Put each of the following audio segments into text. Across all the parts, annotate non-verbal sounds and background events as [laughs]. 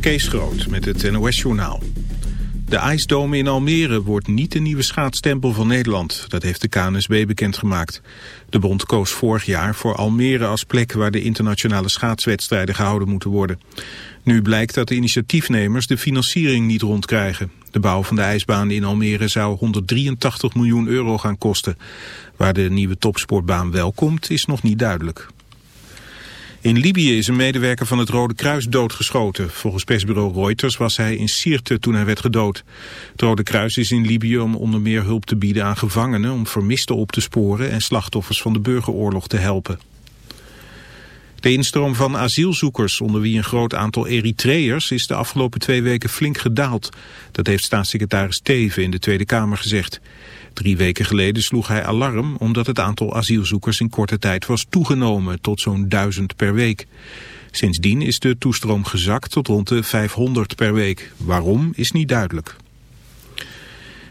Kees Groot met het NOS-journaal. De ijsdome in Almere wordt niet de nieuwe schaatstempel van Nederland. Dat heeft de KNSB bekendgemaakt. De bond koos vorig jaar voor Almere als plek waar de internationale schaatswedstrijden gehouden moeten worden. Nu blijkt dat de initiatiefnemers de financiering niet rondkrijgen. De bouw van de ijsbaan in Almere zou 183 miljoen euro gaan kosten. Waar de nieuwe topsportbaan wel komt is nog niet duidelijk. In Libië is een medewerker van het Rode Kruis doodgeschoten. Volgens persbureau Reuters was hij in Sirte toen hij werd gedood. Het Rode Kruis is in Libië om onder meer hulp te bieden aan gevangenen... om vermisten op te sporen en slachtoffers van de burgeroorlog te helpen. De instroom van asielzoekers, onder wie een groot aantal Eritreërs, is de afgelopen twee weken flink gedaald. Dat heeft staatssecretaris Teven in de Tweede Kamer gezegd. Drie weken geleden sloeg hij alarm omdat het aantal asielzoekers in korte tijd was toegenomen tot zo'n duizend per week. Sindsdien is de toestroom gezakt tot rond de 500 per week. Waarom is niet duidelijk.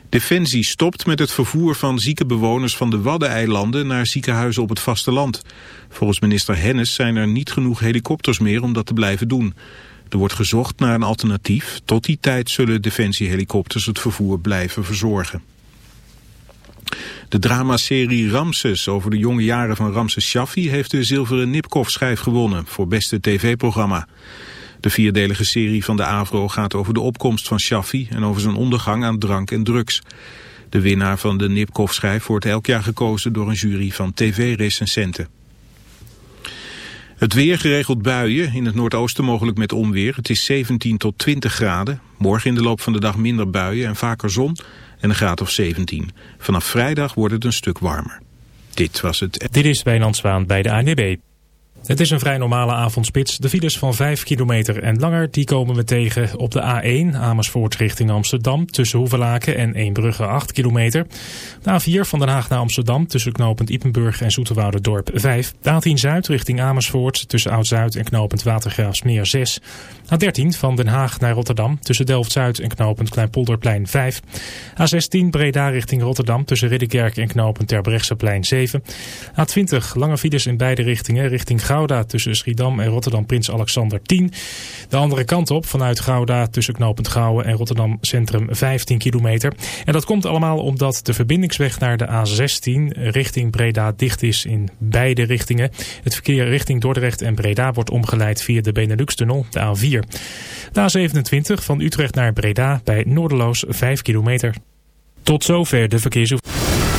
Defensie stopt met het vervoer van zieke bewoners van de Waddeneilanden naar ziekenhuizen op het vasteland. Volgens minister Hennis zijn er niet genoeg helikopters meer om dat te blijven doen. Er wordt gezocht naar een alternatief. Tot die tijd zullen defensiehelikopters het vervoer blijven verzorgen. De dramaserie Ramses over de jonge jaren van Ramses Shaffi heeft de zilveren Nipkoff-schijf gewonnen voor beste tv-programma. De vierdelige serie van de AVRO gaat over de opkomst van Shaffi en over zijn ondergang aan drank en drugs. De winnaar van de Nipkoff-schijf wordt elk jaar gekozen door een jury van tv-recensenten. Het weer geregeld buien, in het noordoosten mogelijk met onweer. Het is 17 tot 20 graden. Morgen in de loop van de dag minder buien en vaker zon en een graad of 17. Vanaf vrijdag wordt het een stuk warmer. Dit was het... Dit is Wijnand Zwaan bij de ANWB. Het is een vrij normale avondspits. De files van 5 kilometer en langer die komen we tegen op de A1 Amersfoort richting Amsterdam tussen Hoevelaken en Eembrugge 8 kilometer. De A4 van Den Haag naar Amsterdam tussen knooppunt Ipenburg en Dorp 5. De A10 Zuid richting Amersfoort tussen Oud-Zuid en knooppunt Watergraafsmeer 6. A13 van Den Haag naar Rotterdam tussen Delft-Zuid en knooppunt Kleinpolderplein 5. A16 Breda richting Rotterdam tussen Ridderkerk en knooppunt Terbrechtseplein 7. A20 lange files in beide richtingen richting Gouda tussen Schiedam en Rotterdam Prins Alexander 10. De andere kant op vanuit Gouda tussen knooppunt Gouwen en Rotterdam Centrum 15 kilometer. En dat komt allemaal omdat de verbindingsweg naar de A16 richting Breda dicht is in beide richtingen. Het verkeer richting Dordrecht en Breda wordt omgeleid via de Benelux-tunnel, de A4. De A27 van Utrecht naar Breda bij Noorderloos 5 kilometer. Tot zover de verkeersoefening.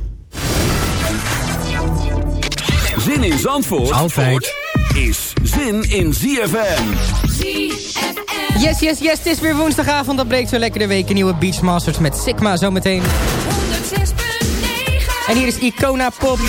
Zin in Zandvoort Altijd. is zin in ZFM. ZFM. Yes, yes, yes, het is weer woensdagavond. Dat breekt zo lekker de week. Een nieuwe Beachmasters met Sigma zometeen. 106.9 En hier is Icona Pop.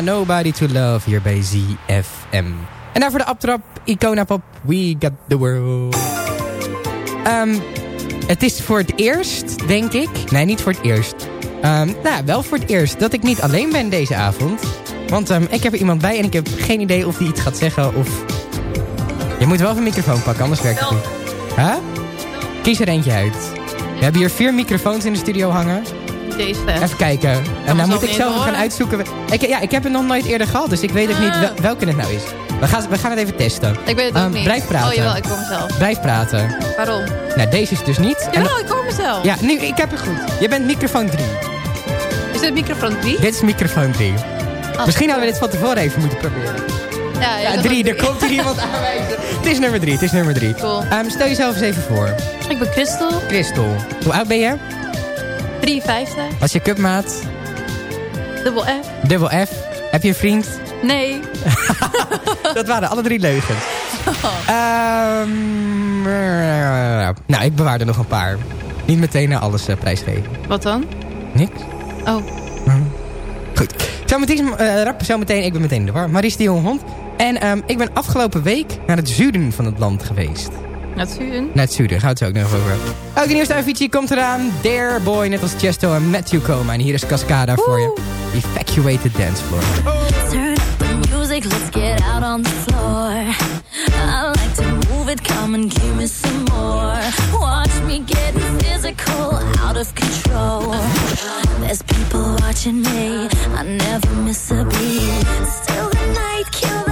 Nobody to Love hier bij ZFM. En daarvoor de aftrap, Icona Pop, We Got The World. Ehm, het is voor het eerst, denk ik... Nee, niet voor het eerst. Ehm, nou, wel voor het eerst dat ik niet alleen ben deze avond. Want ehm, ik heb er iemand bij en ik heb geen idee of die iets gaat zeggen of... Je moet wel even een microfoon pakken, anders werkt het niet. Huh? Kies er eentje uit. We hebben hier vier microfoons in de studio hangen. Even kijken. En dan moet ik zelf gaan uitzoeken. Ik, ja, ik heb het nog nooit eerder gehad, dus ik weet ook niet wel- welke het nou is. We gaan, we gaan het even testen. Ik weet het ook Ehm, niet. Blijf praten. Oh jawel, ik hoor mezelf. Blijf praten. Waarom? Nou, deze is dus niet. Jawel, ik hoor mezelf. ja, nu, ik heb het goed. Je bent microfoon 3. Is dit microfoon 3? Dit is microfoon 3. Oh, Misschien hadden we dit van tevoren even moeten proberen. Ja, Ja, 3. was Er komt hier iemand [laughs] aanwijzen. Het is nummer 3. Het is nummer 3. Cool. stel jezelf eens even voor. Ik ben Christel, Christel. Hoe oud ben je? 53, Wat is je cupmaat? dubbel F. Dubbel F. Heb je een vriend? Nee. [laughs] Dat waren alle drie leugens. Ehm, nou, ik bewaar er nog een paar. Niet meteen naar alles eh, prijsgeven. Wat dan? Niks? Oh. Goed. Zometeen, eh rap zometeen, ik ben meteen in de war. Maries de Jonge Hond. En ehm, ik ben afgelopen week naar het zuiden van het land geweest. Naar het zuiden. Naar het zuiden, gaat het ook nog over hebben. Ook de nieuwste Avicii komt eraan. Dare Boy, net als Chesto en Matthew komen. En hier is Cascada voor je. Evacuated Dance Floor. Turn up the music, let's get out on the floor. I like to move it, come and give me some more. Watch me getting physical, out of control. There's people watching me, I never miss a beat. Still the night, kill the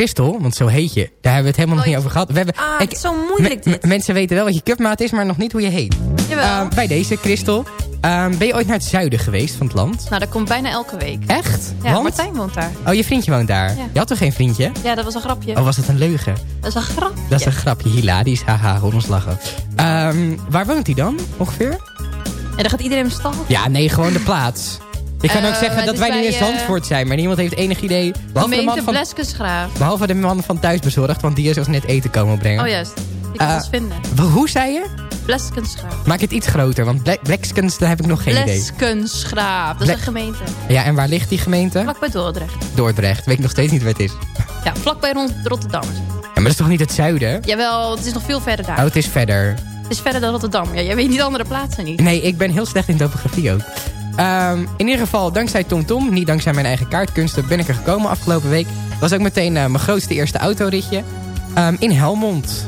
Christel, want zo heet je. Daar hebben we het helemaal nog niet over gehad. We hebben, Ah, het is zo moeilijk dit. me- mensen weten wel wat je cupmaat is, maar nog niet hoe je heet. Jawel. Ehm, bij deze, Christel. Ehm, ben je ooit naar het zuiden geweest van het land? Nou, dat komt bijna elke week. Echt? Ja, Want? Martijn woont daar. Oh, je vriendje woont daar. Ja. Je had toch geen vriendje? Ja, dat was een grapje. Oh, was dat een leugen? Dat is een grapje. Dat is een grapje. Hilarisch. Haha, hoor ons lachen. Ehm, waar woont hij dan, ongeveer? En dan gaat iedereen hem stalken. Ja, nee, gewoon de plaats. Je kan Eh, ook zeggen het dat wij nu in bij, eh, Zandvoort zijn, maar niemand heeft enig idee. Behalve de, man van, Bleskensgraaf. behalve de man van thuisbezorgd, want die is ons net eten komen brengen. Oh juist. Die kan Eh, ons vinden. Hoe zei je? Bleskensgraaf. Maak het iets groter, want Ble- Blekskens, daar heb ik nog geen idee. Bleskensgraaf. Dat is een gemeente. Ja, en waar ligt die gemeente? Vlakbij Dordrecht. Dordrecht. Weet ik nog steeds niet waar het is. [laughs] Ja, vlakbij Rot- Rotterdam. Ja, maar dat is toch niet het zuiden? Jawel, het is nog veel verder daar. Oh, het is verder. Het is verder dan Rotterdam. Ja, jij weet niet andere plaatsen niet. Nee, ik ben heel slecht in topografie ook. Ehm, in ieder geval, dankzij TomTom, niet dankzij mijn eigen kaartkunsten, ben ik er gekomen afgelopen week. was ook meteen eh, mijn grootste eerste autoritje. ehm, in Helmond.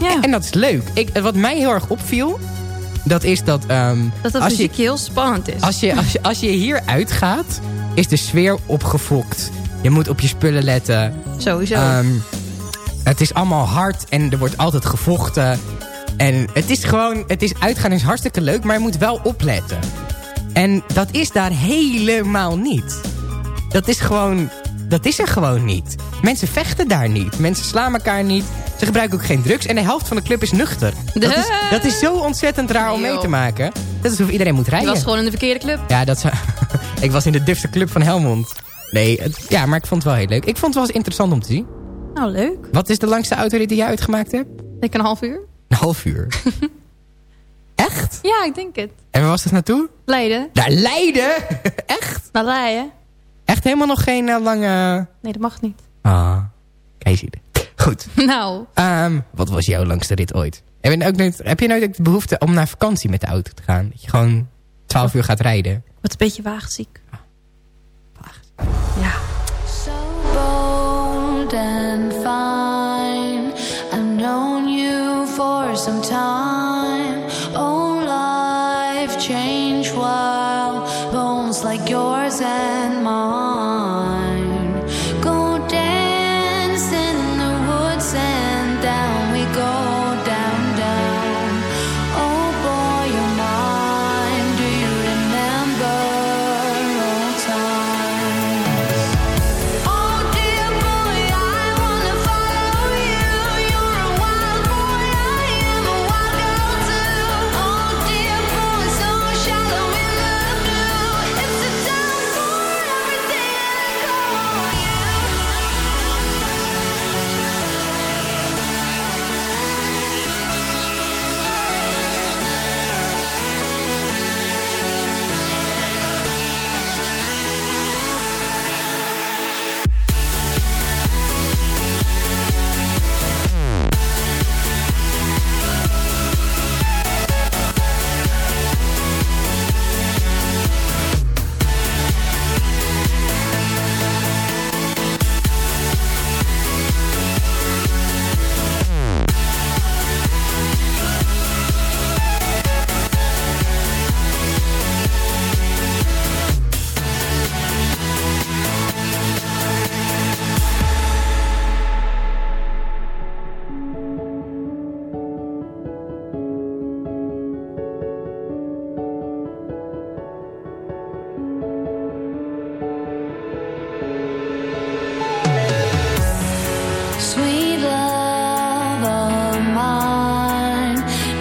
Ja. En dat is leuk. Ik, wat mij heel erg opviel, dat is dat... ehm, Dat dat als, je, heel spannend is. als, je, als, je, als je hier uitgaat, is de sfeer opgefokt. Je moet op je spullen letten. Sowieso. Het is allemaal hard en er wordt altijd gevochten. En het is gewoon, het is uitgaan is hartstikke leuk, maar je moet wel opletten. En dat is daar helemaal niet. Dat is gewoon, dat is er gewoon niet. Mensen vechten daar niet. Mensen slaan elkaar niet. Ze gebruiken ook geen drugs. En de helft van de club is nuchter. Dat is, dat is zo ontzettend raar om mee te maken. Dat is of iedereen moet je rijden. was gewoon in de verkeerde club. Ja, dat zou... [laughs] ik was in de dufste club van Helmond. Nee, het- ja, maar ik vond het wel heel leuk. Ik vond het wel eens interessant om te zien. Nou, leuk. Wat is de langste autorit die jij uitgemaakt hebt? Ik een half uur. Een half uur. [laughs] Echt? Ja, ik denk het. En waar was dat naartoe? Leiden. Naar Leiden? [laughs] Echt? Naar Leiden. Echt helemaal nog geen eh, lange... Nee, dat mag niet. Ah, kijk zie je. Goed. [laughs] Nou, Ehm, wat was jouw langste rit ooit? Heb je, ook nooit, heb je nooit ook de behoefte om naar vakantie met de auto te gaan? Dat je gewoon 12 uur gaat rijden? wat een beetje waagziek. Ja. So bold and fine. I've known you for some time.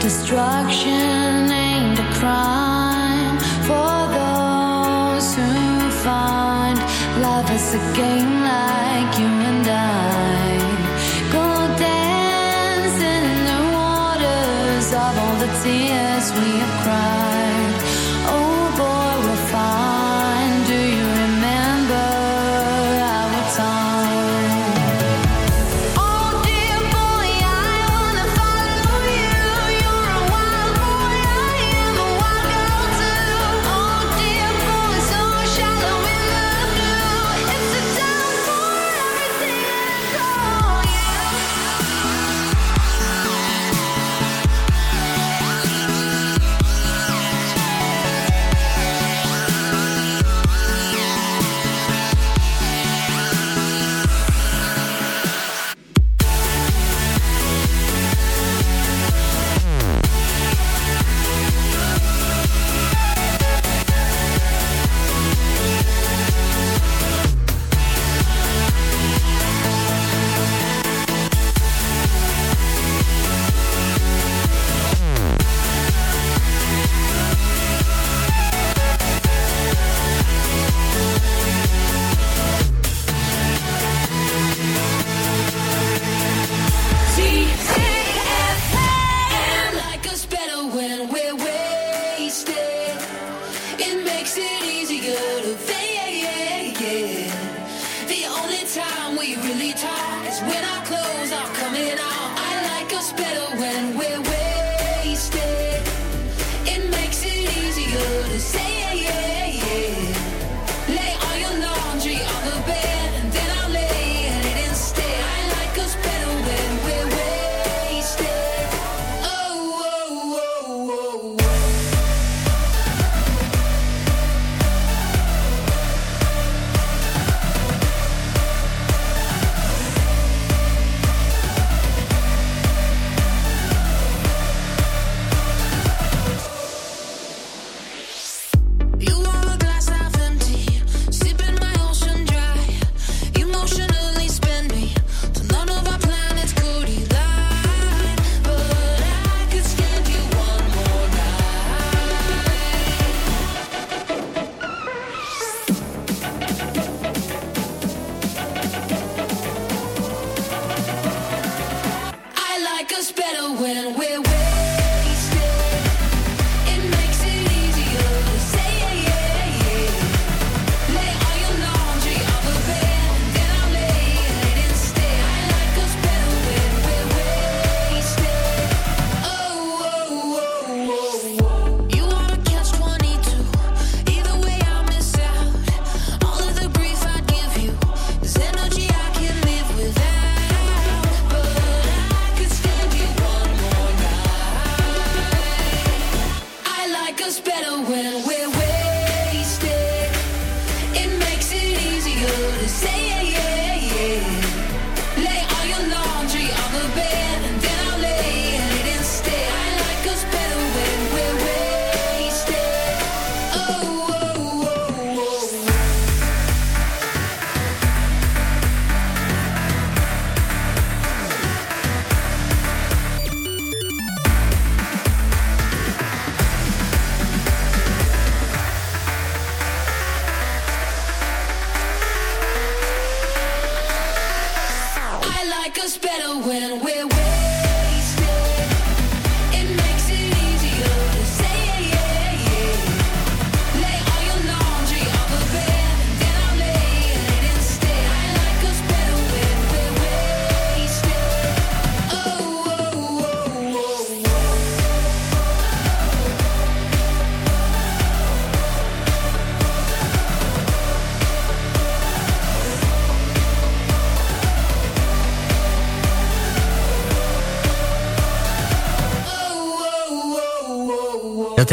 Destruction ain't a crime for those who find love is a game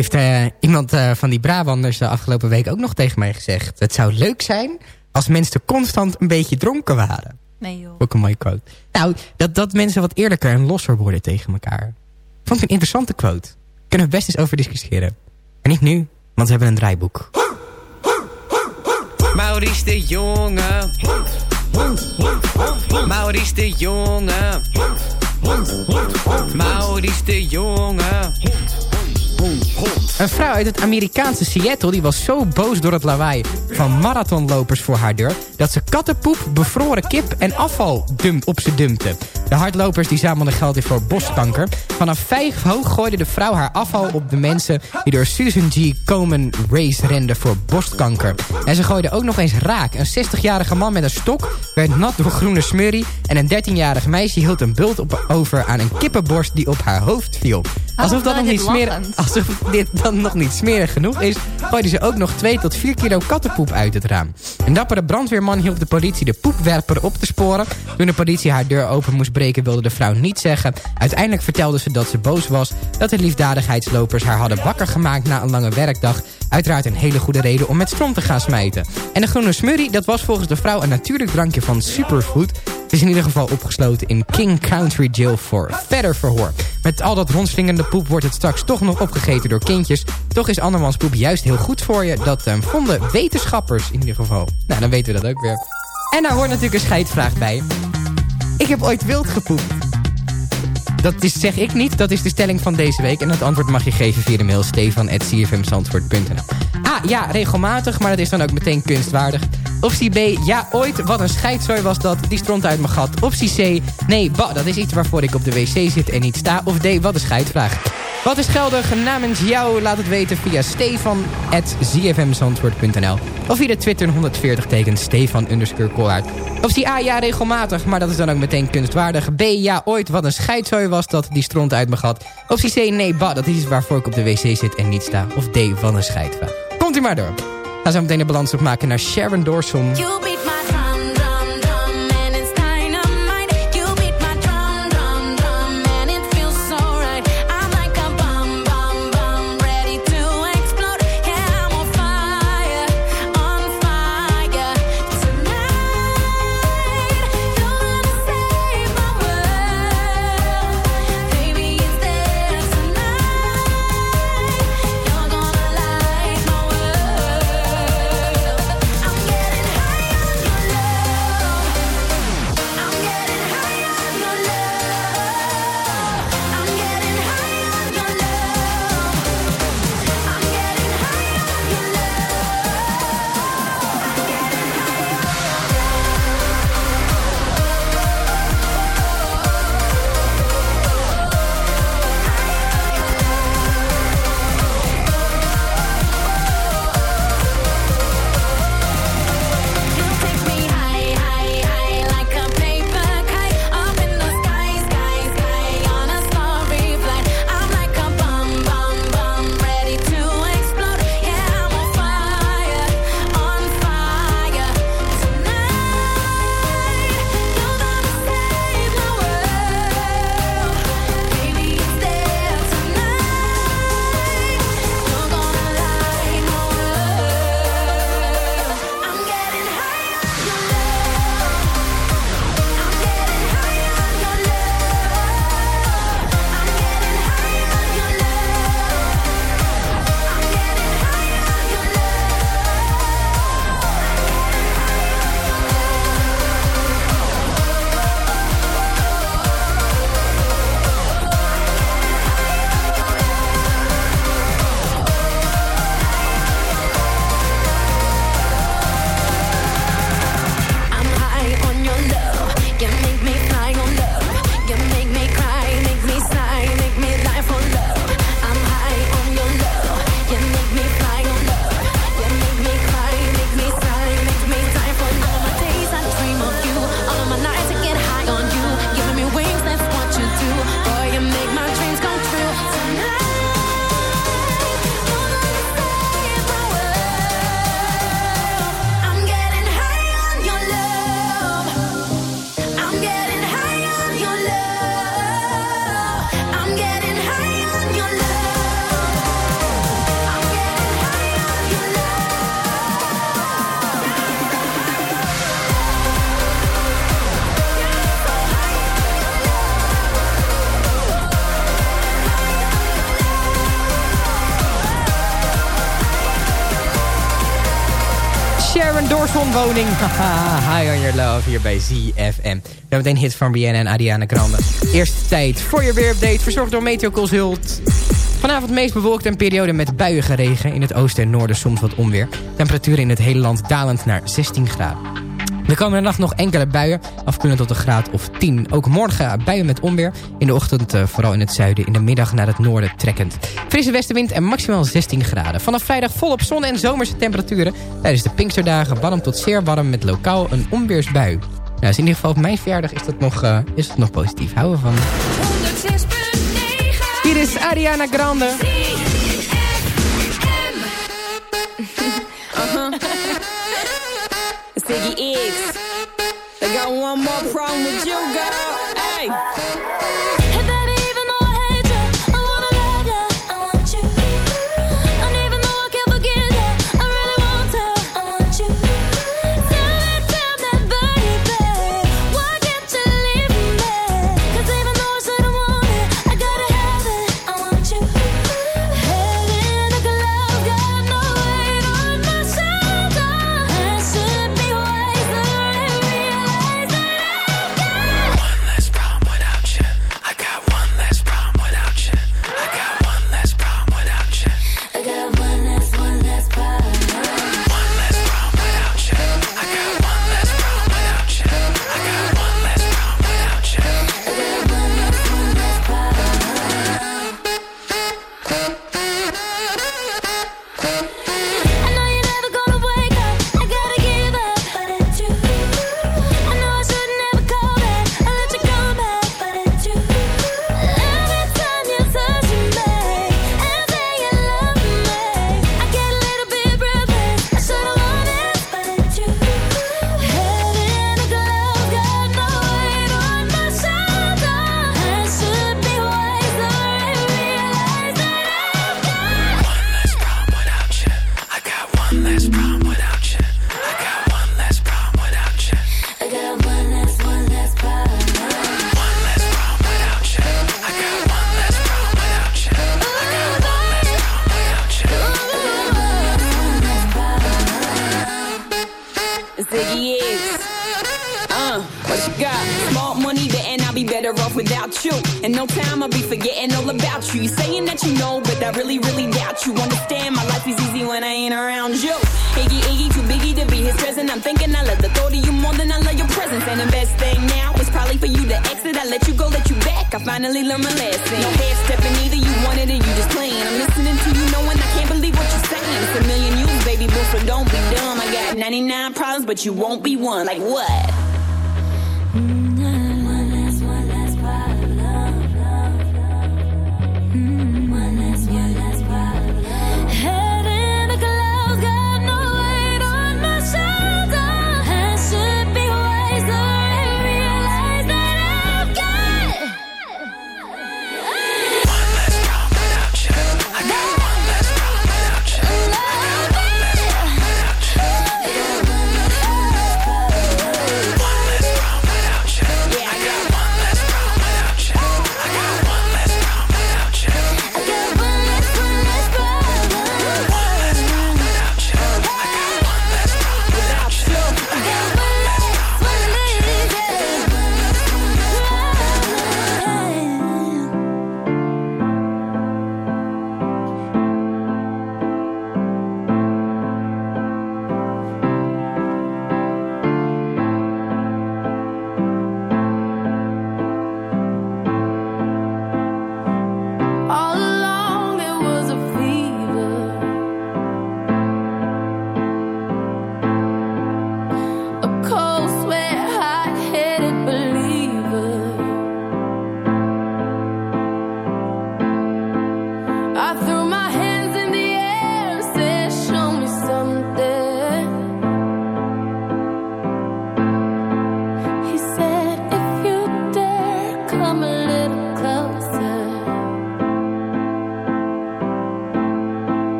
heeft eh, iemand eh, van die Brabanders de afgelopen week ook nog tegen mij gezegd. Het zou leuk zijn als mensen constant een beetje dronken waren. Nee joh. Ook een mooie quote. Nou, dat, dat mensen wat eerlijker en losser worden tegen elkaar. Vond ik een interessante quote. Kunnen we best eens over discussiëren. En niet nu, want we hebben een draaiboek. Maurice de Jonge. Maurice de Jonge. Maurice de Jonge. Een vrouw uit het Amerikaanse Seattle die was zo boos door het lawaai van marathonlopers voor haar deur... dat ze kattenpoep, bevroren kip en afval dump op ze dumpte. De hardlopers die zamelden geld in voor boskanker. Vanaf vijf hoog gooide de vrouw haar afval op de mensen... die door Susan G. Komen Race renden voor borstkanker. En ze gooide ook nog eens raak. Een 60-jarige man met een stok werd nat door groene smurrie... en een 13-jarig meisje hield een bult op, over aan een kippenborst die op haar hoofd viel. Alsof dat nog niet smerig, alsof dit dan nog niet smerig genoeg is, gooide ze ook nog 2 tot 4 kilo kattenpoep uit het raam. Een dappere brandweerman hielp de politie de poepwerper op te sporen. Toen de politie haar deur open moest breken wilde de vrouw niet zeggen. Uiteindelijk vertelde ze dat ze boos was dat de liefdadigheidslopers haar hadden wakker gemaakt na een lange werkdag. Uiteraard een hele goede reden om met strom te gaan smijten. En de groene smurrie, dat was volgens de vrouw een natuurlijk drankje van superfood. Het is in ieder geval opgesloten in King Country Jail voor verder verhoor. Met al dat rondslingende poep wordt het straks toch nog opgegeten door kindjes. Toch is andermans poep juist heel goed voor je. Dat eh, vonden wetenschappers in ieder geval. Nou, dan weten we dat ook weer. En daar hoort natuurlijk een scheidvraag bij. Ik heb ooit wild gepoept. Dat is, zeg ik niet, dat is de stelling van deze week. En het antwoord mag je geven via de mail stefan.cfmzandvoort.nl A, ja, regelmatig, maar dat is dan ook meteen kunstwaardig. Optie B, ja, ooit, wat een scheidzooi was dat, die stront uit mijn gat. Optie C, nee, bah, dat is iets waarvoor ik op de wc zit en niet sta. Of D, wat een scheidvraag. Wat is geldig namens jou? Laat het weten via stefan.zfmzandvoort.nl Of via de Twitter 140 teken Stefan underscore zie A, ja regelmatig, maar dat is dan ook meteen kunstwaardig. B, ja ooit, wat een scheidzooi was dat, die stront uit me gat. Of C, nee, bah, dat is iets waarvoor ik op de wc zit en niet sta. Of D, van een scheidvraag. Komt u maar door. Gaan zo meteen de balans opmaken naar Sharon Dawson. Woning. [laughs] High on your love hier bij ZFM. Meteen hits van Rihanna en Ariana Grande. Eerste tijd voor je weerupdate, verzorgd door Meteo Consult. Vanavond meest bewolkt en periode met buiige regen. In het oosten en noorden soms wat onweer. Temperaturen in het hele land dalend naar 16 graden. De komende nacht nog enkele buien, afkoelend tot een graad of 10. Ook morgen buien met onweer. In de ochtend eh, vooral in het zuiden, in de middag naar het noorden trekkend. Frisse westenwind en maximaal 16 graden. Vanaf vrijdag volop zon en zomerse temperaturen. Tijdens de Pinksterdagen warm tot zeer warm met lokaal een onweersbui. Nou, dus in ieder geval op mijn verjaardag is dat nog, eh, is dat nog positief. Houden we van. 106.9 Hier is Ariana Grande. Iggy Iggs. They got one more problem with you, girl. Hey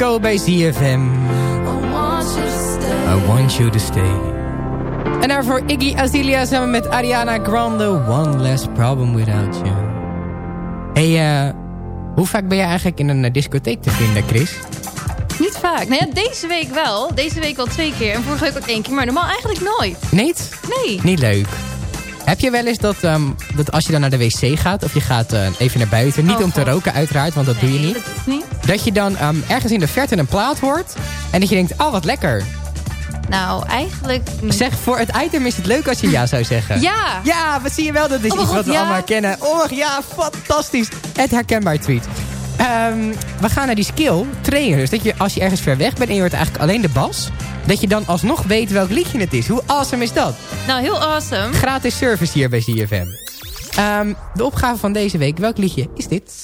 Echo bij ZFM. I want you to stay. En daarvoor Iggy Azalea samen met Ariana Grande. One less problem without you. Hey, eh, hoe vaak ben je eigenlijk in een eh, discotheek te vinden, Chris? Niet vaak. Nou ja, deze week wel. Deze week al twee keer. En vorige week ook één keer. Maar normaal eigenlijk nooit. Niet? Nee. Niet leuk. Heb je wel eens dat, ehm, dat als je dan naar de wc gaat... of je gaat eh, even naar buiten... niet Oh, om te roken uiteraard, want dat doe je niet... Dat niet. dat je dan ehm, ergens in de verte een plaat hoort... en dat je denkt, oh, wat lekker. Nou, eigenlijk niet. Zeg, voor het item is het leuk als je ja zou zeggen. [laughs] Ja. Ja, wat zie je wel? Dat is Oh, iets God, wat we ja. allemaal kennen. Oh ja, fantastisch. Het herkenbaar tweet. Ehm, we gaan naar die skill trainen. Dus dat je als je ergens ver weg bent en je hoort eigenlijk alleen de bas... dat je dan alsnog weet welk liedje het is. Hoe awesome is dat? Nou, heel awesome. Gratis service hier bij ZFM. Ehm, de opgave van deze week. Welk liedje is dit?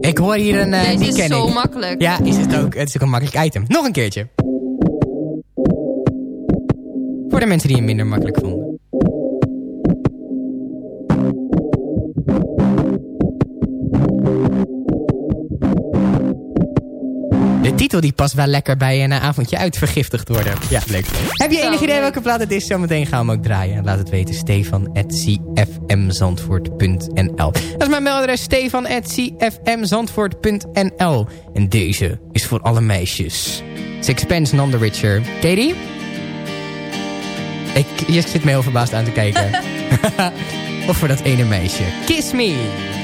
Ik hoor hier een... eh, Deze die is ken zo ik. makkelijk. Ja, is het ook. Het is ook een makkelijk item. Nog een keertje. Voor de mensen die hem minder makkelijk vonden. Titel die past wel lekker bij een eh, avondje uit vergiftigd worden. Ja, leuk. Heb je enig idee welke plaat het is? Zometeen gaan we hem ook draaien. Laat het weten. Stefan at cfmzandvoort.nl Dat is mijn mailadres. Stefan at cfmzandvoort.nl En deze is voor alle meisjes. Sixpence None the Richer. Katie? Ik, je zit me heel verbaasd aan te kijken. [laughs] [laughs] of voor dat ene meisje. Kiss me.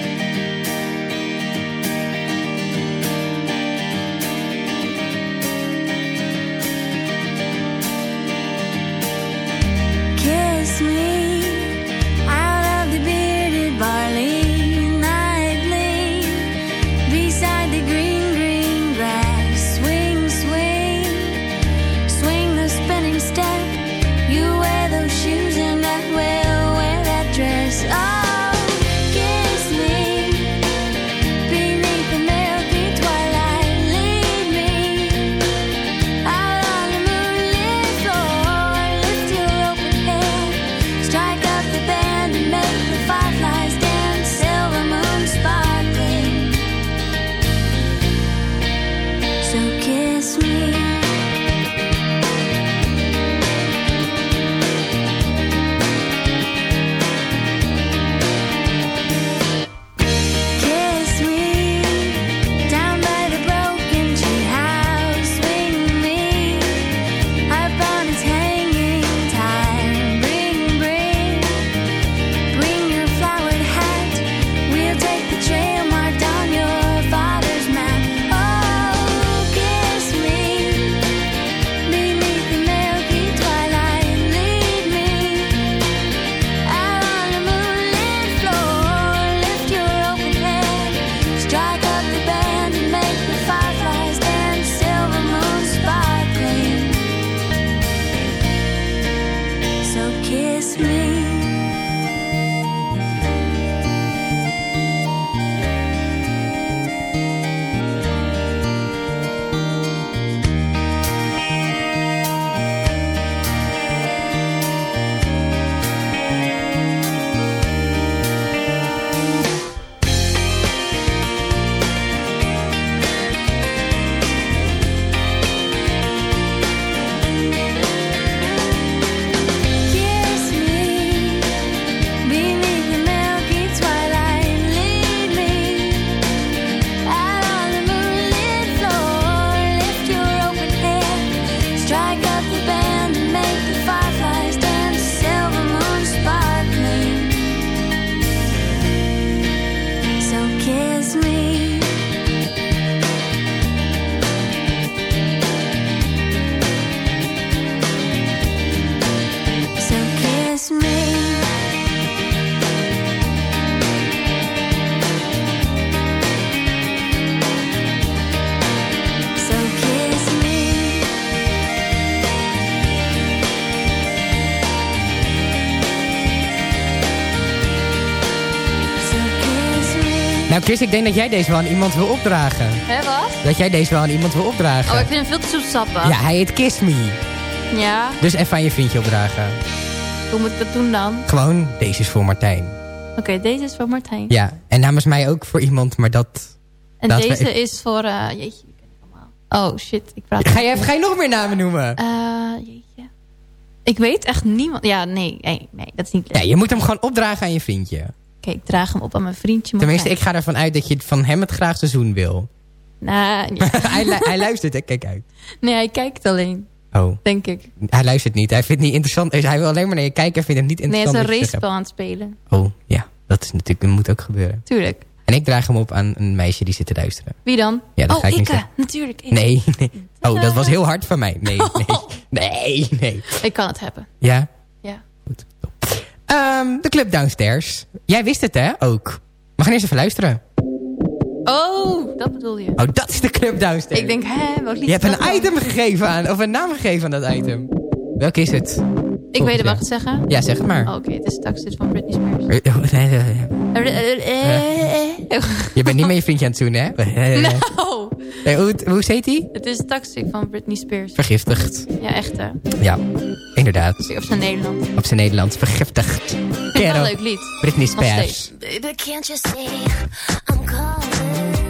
Chris, ik denk dat jij deze wel aan iemand wil opdragen. Hé, wat? Dat jij deze wel aan iemand wil opdragen. Oh, ik vind hem veel te zoetsappig. Ja, hij heet Kiss Me. Ja, Dus even aan je vriendje opdragen. hoe moet ik dat doen dan? Gewoon, deze is voor Martijn. Oké, deze is voor Martijn. Ja, en namens mij ook voor iemand, maar dat... En dat deze we- is voor... eh, jeetje, wie ken ik allemaal? Oh, shit. Ik praat... Ga je, ga je nog meer namen noemen? Eh, jeetje. Ik weet echt niemand... Ja, nee, nee, nee, dat is niet leuk. Ja, je moet hem gewoon opdragen aan je vriendje. Ik draag hem op aan mijn vriendje. Tenminste, ik ga ervan uit dat je van hem het graag seizoen wil. Nou, [laughs] ja. hij, lu- hij luistert, hè? kijk uit. nee, hij kijkt alleen. Oh, Denk ik. hij luistert niet. Hij vindt het niet interessant. Hij wil alleen maar naar je kijken en vindt het niet Nee, hij is interessant. een racepel aan het spelen. Oh, ja. Dat, is natuurlijk, dat moet ook gebeuren. Tuurlijk. En ik draag hem op aan een meisje die zit te luisteren. Wie dan? Ja, dat oh, ga ik niet zeggen. Natuurlijk. Nee, nee. Oh, dat was heel hard van mij. Nee, nee. [laughs] Nee, nee. Ik kan het hebben. Ja? Ehm, de club downstairs. Jij wist het, hè? Ook. We gaan eerst even luisteren. Oh, dat bedoel je. Oh, dat is de club downstairs. Ik denk, hè, wat lief Je hebt een dan? item gegeven aan, of een naam gegeven aan dat item. Welke is het? Ik weet het, mag het zeggen? Ja, zeg het maar. Oh, Oké, het is Taxis van Britney Spears. Je bent niet met je vriendje aan het zoenen, hè? Eh, [laughs] hoe, hoe heet hij? Het is Taxi van Britney Spears. Vergiftigd. Ja, echt hè. Ja, inderdaad. Op zijn Nederland. Op zijn Nederlands. Vergiftigd. Vind ik wel Kerel. een leuk lied. Britney Spears. Baby, can't you see I'm calling?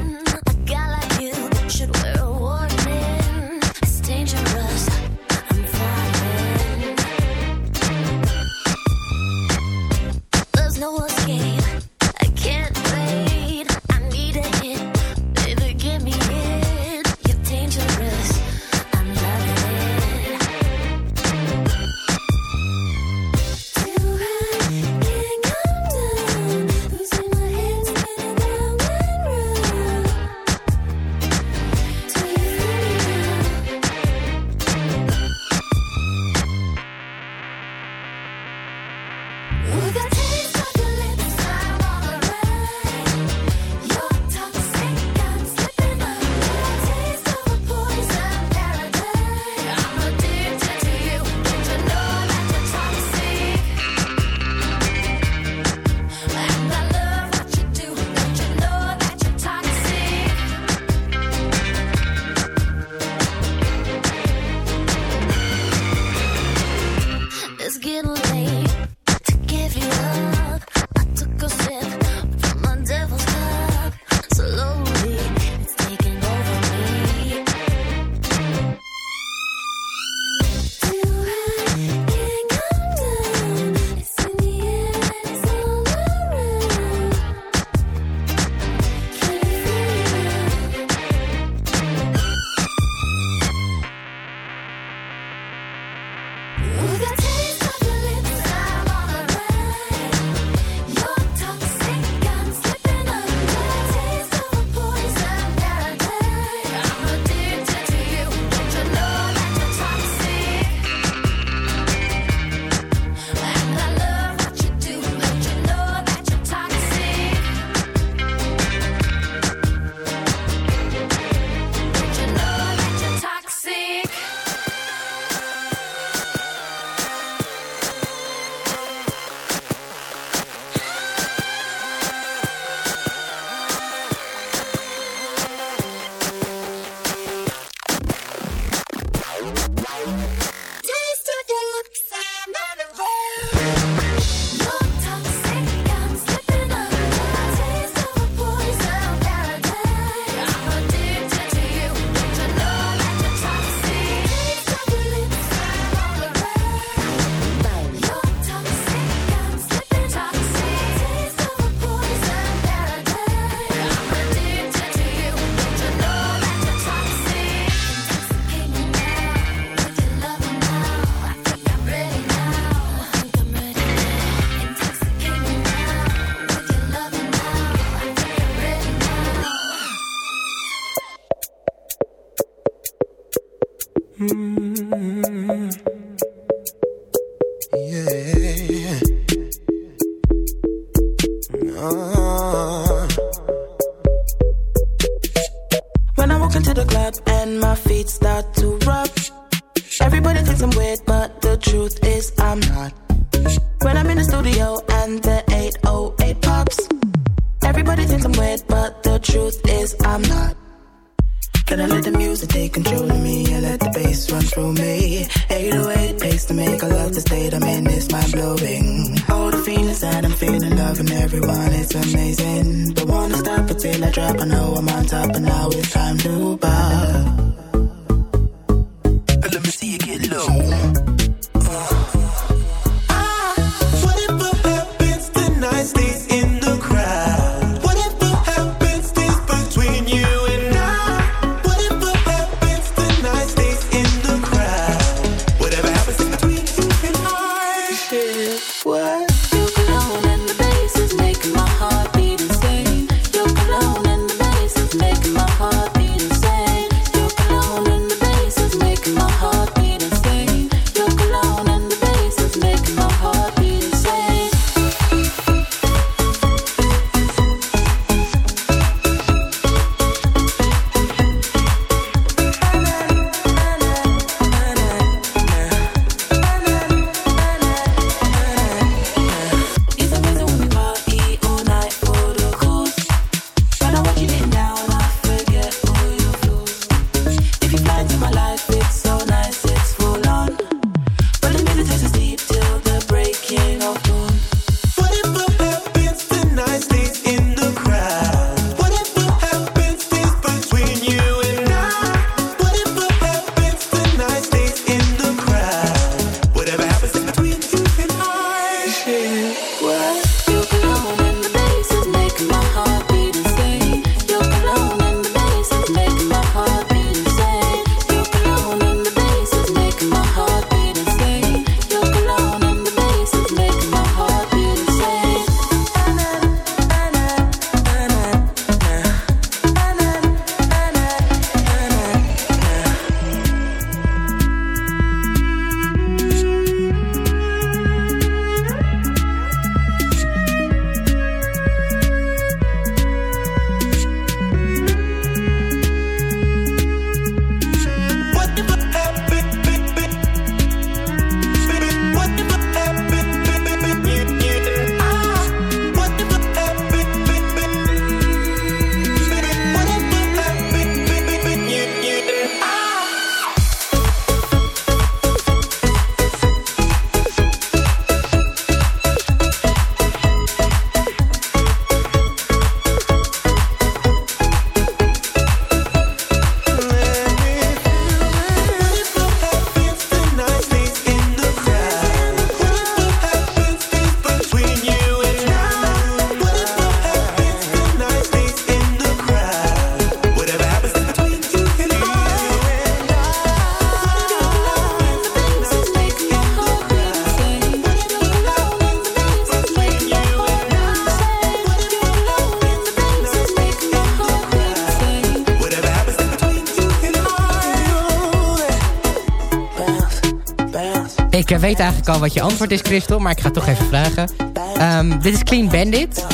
Ik eh, weet eigenlijk al wat je antwoord is, Christel, maar ik ga toch even vragen. Ehm, dit is Clean Bandit.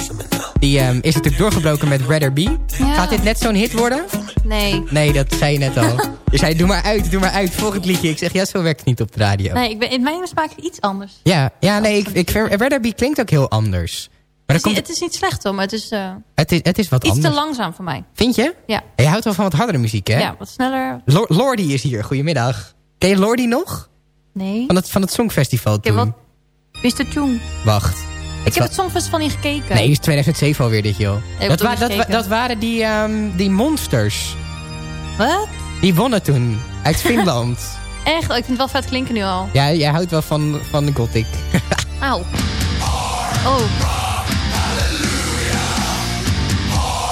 Die ehm, is natuurlijk doorgebroken met Rather Be. Ja. Gaat dit net zo'n hit worden? Nee. Nee, dat zei je net al. [laughs] je zei, doe maar uit, doe maar uit, volgend liedje. Ik zeg, ja, zo werkt het niet op de radio. Nee, ik ben, in mijn smaak iets anders. Ja, ja, nee, ik, ik, Rather Be klinkt ook heel anders. Maar Het is, komt, niet- het is niet slecht hoor, maar het is eh, het, is, het is wat iets anders. te langzaam voor mij. Vind je? Ja. En je houdt wel van wat hardere muziek, hè? Ja, wat sneller. Lor- Lordi is hier, goedemiddag. Ken je Lordi nog? Nee. Van het, van het Songfestival toen. wat... Mr. Tune. Wacht. Ik heb het Songfestival niet gekeken. Nee, het is 2007 alweer dit, joh. dat, wa- wa- dat waren die, ehm, die monsters. Wat? Die wonnen toen. Uit [laughs] Finland. Echt? Oh, ik vind het wel vet klinken nu al. ja, jij houdt wel van, van de gothic. [laughs] Auw. Oh.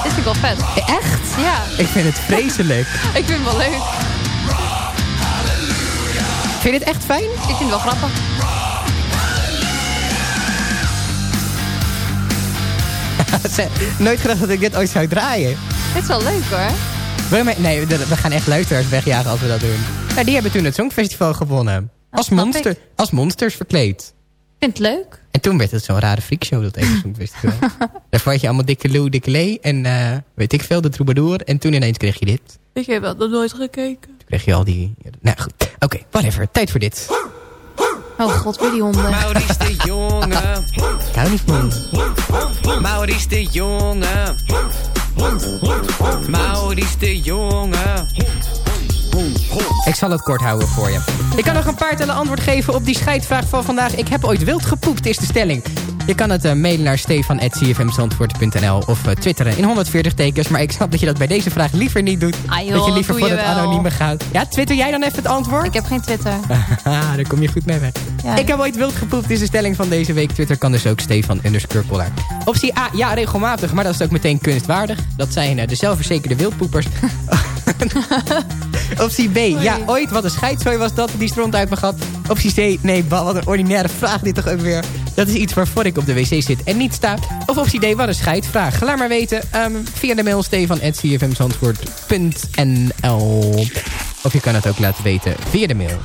Dit vind ik wel vet. Echt? Ja. Ik vind het vreselijk. [laughs] Ik vind het wel leuk. Vind je het echt fijn? Ik vind het wel grappig. [laughs] Nooit gedacht dat ik dit ooit zou draaien. Dit is wel leuk hoor. Wil je mij- Nee, we gaan echt luisteraars wegjagen als we dat doen. Ja, die hebben toen het Songfestival gewonnen. Als, monster, als monsters verkleed. Ik vind het leuk. En toen werd het zo'n rare freakshow, dat even Songfestival. [laughs] Daarvoor had je allemaal dikke Lou, dikke Lee en eh, weet ik veel, de troubadour. En toen ineens kreeg je dit. Ik heb dat nog nooit gekeken. Kreeg je al die... Nou goed, oké, whatever. Tijd voor dit. Oh god, weer die honden. Maurice de Jonge. Ik hou niet van Maurice de Jonge. Maurice de Jonge. Ik zal het kort houden voor je. Ik kan nog een paar tellen antwoord geven op die scheidvraag van vandaag. Ik heb ooit wild gepoept, is de stelling. Je kan het eh, mailen naar stefan.cfmzandvoort.nl of eh, twitteren in 140 tekens. Maar ik snap dat je dat bij deze vraag liever niet doet. Ah, joh, dat je liever voor je het wel. anonieme gaat. Ja, twitter jij dan even het antwoord? Ik heb geen Twitter. Haha, [laughs] daar kom je goed mee weg. Ja. Ik heb ooit wild gepoept, is de stelling van deze week. Twitter kan dus ook Stefan underscore. Optie A, ja, regelmatig, maar dat is ook meteen kunstwaardig. Dat zijn eh, de zelfverzekerde wildpoepers. [laughs] [laughs] Optie B, ja, ooit, wat een scheidzooi was dat, die stront uit mijn gat. Optie C, nee, wat een ordinaire vraag dit toch ook weer. Dat is iets waarvoor ik op de wc zit en niet sta. Of optie D, wat een scheidvraag. Laat maar weten ehm, via de mail stefan.cfmzandvoort.nl Of je kan het ook laten weten via de mail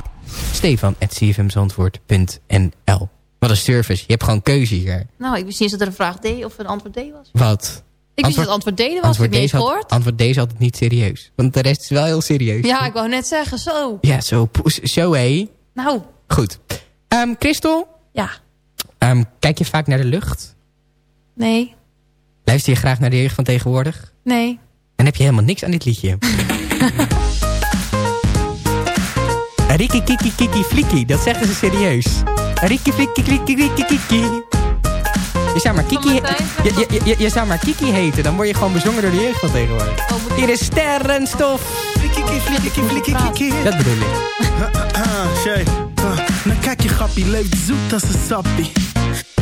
stefan.cfmzandvoort.nl Wat een service, je hebt gewoon keuze hier. Nou, ik wist niet eens dat er een vraag D of een antwoord D was. Wat? Ik wist dat het antwoord D er was, antwoord je niet gehoord? Antwoord D is altijd niet serieus. Want de rest is wel heel serieus. Ja, ik wou net zeggen, zo. Ja, zo, zo hé. Nou, Goed. Ehm Christel? Ja. Ehm, kijk je vaak naar de lucht? nee, Luister je graag naar de jeugd van tegenwoordig? nee. Dan heb je helemaal niks aan dit liedje. [laughs] Riki kiki kiki fliki, dat zeggen ze serieus. Riki fliki kliki kiki. Je zou maar Kiki, je, je, je, je, zou maar Kiki heten, dan word je gewoon bezongen door de jeugd van tegenwoordig. Hier is sterrenstof. Dat bedoel ik. [laughs] Ah, Shay. Ah, nou kijk je grappie, leeft zoet als een sappie.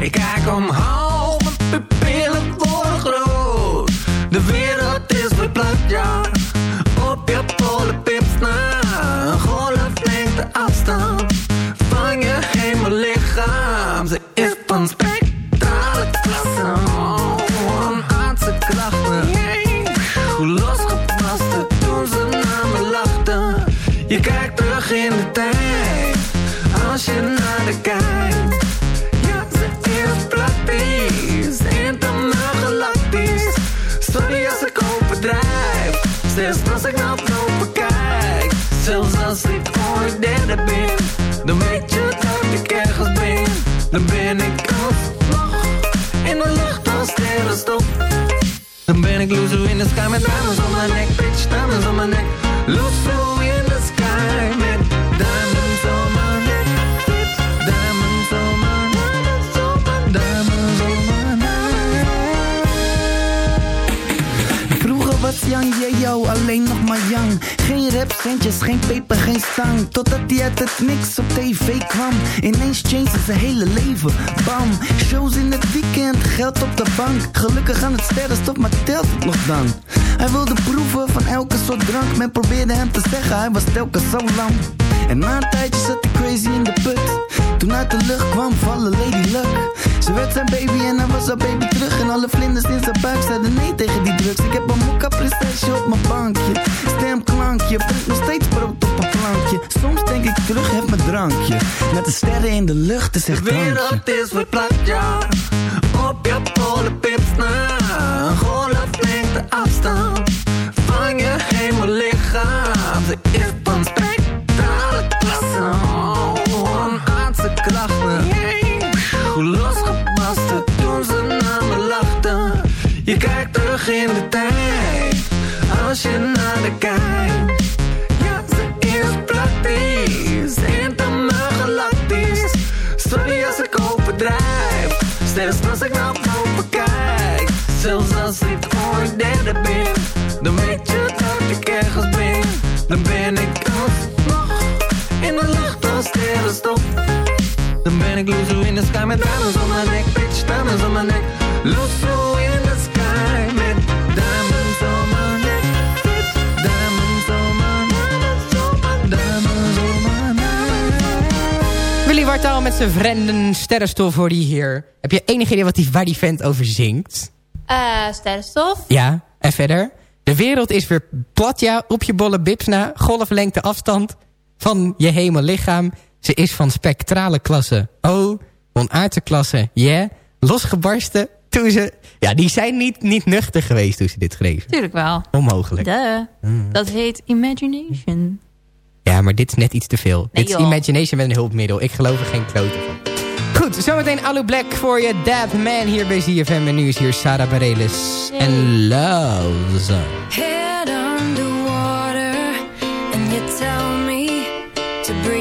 Ik kijk omhoog, als ik ooit derde ben, dan weet je dat ik ergens ben. Dan ben ik alsnog in de lucht als sterrenstof. Dan ben ik loser in the sky met diamonds on my neck, Geen rapcentjes, geen peper, geen stang. Totdat hij uit het niks op tv kwam. Ineens changed zijn hele leven. Bam, shows in het weekend, geld op de bank. Gelukkig aan het sterrenstof, maar telt het nog dan? Hij wilde proeven van elke soort drank. Men probeerde hem te zeggen, hij was telkens zo lang. En na een tijdje zat hij crazy in de put. Toen uit de lucht kwam vallen Lady Luck. Ze werd zijn baby en hij was haar baby terug. En alle vlinders in zijn buik zeiden nee tegen die drugs. Ik heb een mokka prinsesje op mijn bankje. Stemklankje, brengt nog steeds brood op een plankje. Soms denk ik terug, heb mijn drankje. Met de sterren in de lucht, is echt De drankje. wereld is verplaatst, ja. Op je polenpips na. Een golflengte afstand van je hemellichaam. Ze is van Als je naar de kijkt. Ja, ze is praktisch. Intermaal galactisch. Sorry als ik overdrijf. Zelfs als ik naar boven kijk. Zelfs als ik ooit derde ben. Dan weet je dat ik ergens ben. Dan ben ik alsnog in de lucht als sterrenstof. Dan ben ik loser in the sky met diamonds on my neck. Bitch, diamonds on my neck. Met zijn vrienden sterrenstof voor die hier. Heb je enig idee wat die, waar die vent over zingt? Eh, sterrenstof. Ja, en verder? De wereld is weer plat, ja, op je bolle bips na. Golflengte afstand van je hemellichaam. Ze is van spectrale klasse. Oh, onaardse klasse, yeah. Losgebarsten toen ze... Ja, die zijn niet, niet nuchter geweest toen ze dit schreven. Tuurlijk wel. Onmogelijk. Duh. Mm. Dat heet imagination. Ja, maar dit is net iets te veel. dit is joh. imagination met een hulpmiddel. Ik geloof er geen klote van. Goed, zometeen Alu Black voor je Dead Man hier bij ZFM. En nu is hier Sarah Bareilles en Love Zone. Head underwater, and you tell me to breathe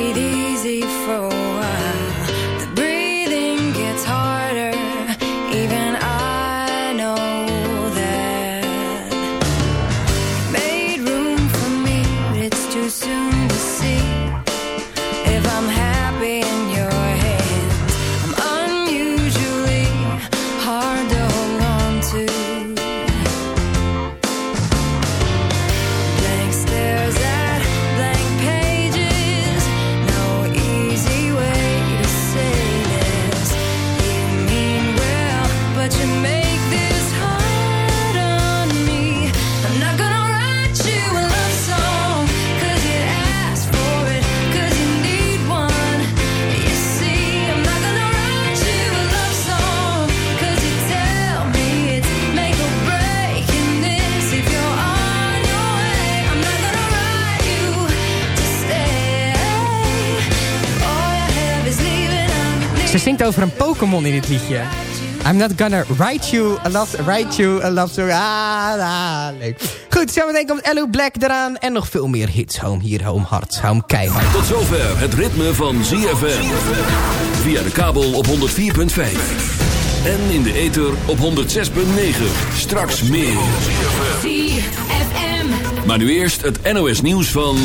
zingt over een Pokémon in dit liedje. I'm not gonna write you a love, write you a love song. Ah, ah, leuk. Goed, zometeen komt Ello Black eraan. En nog veel meer hits. Home hier, home hard, home keihard. Tot zover het ritme van ZFM. Via de kabel op 104.5. En in de ether op 106.9. Straks meer. ZFM. Maar nu eerst het NOS nieuws van...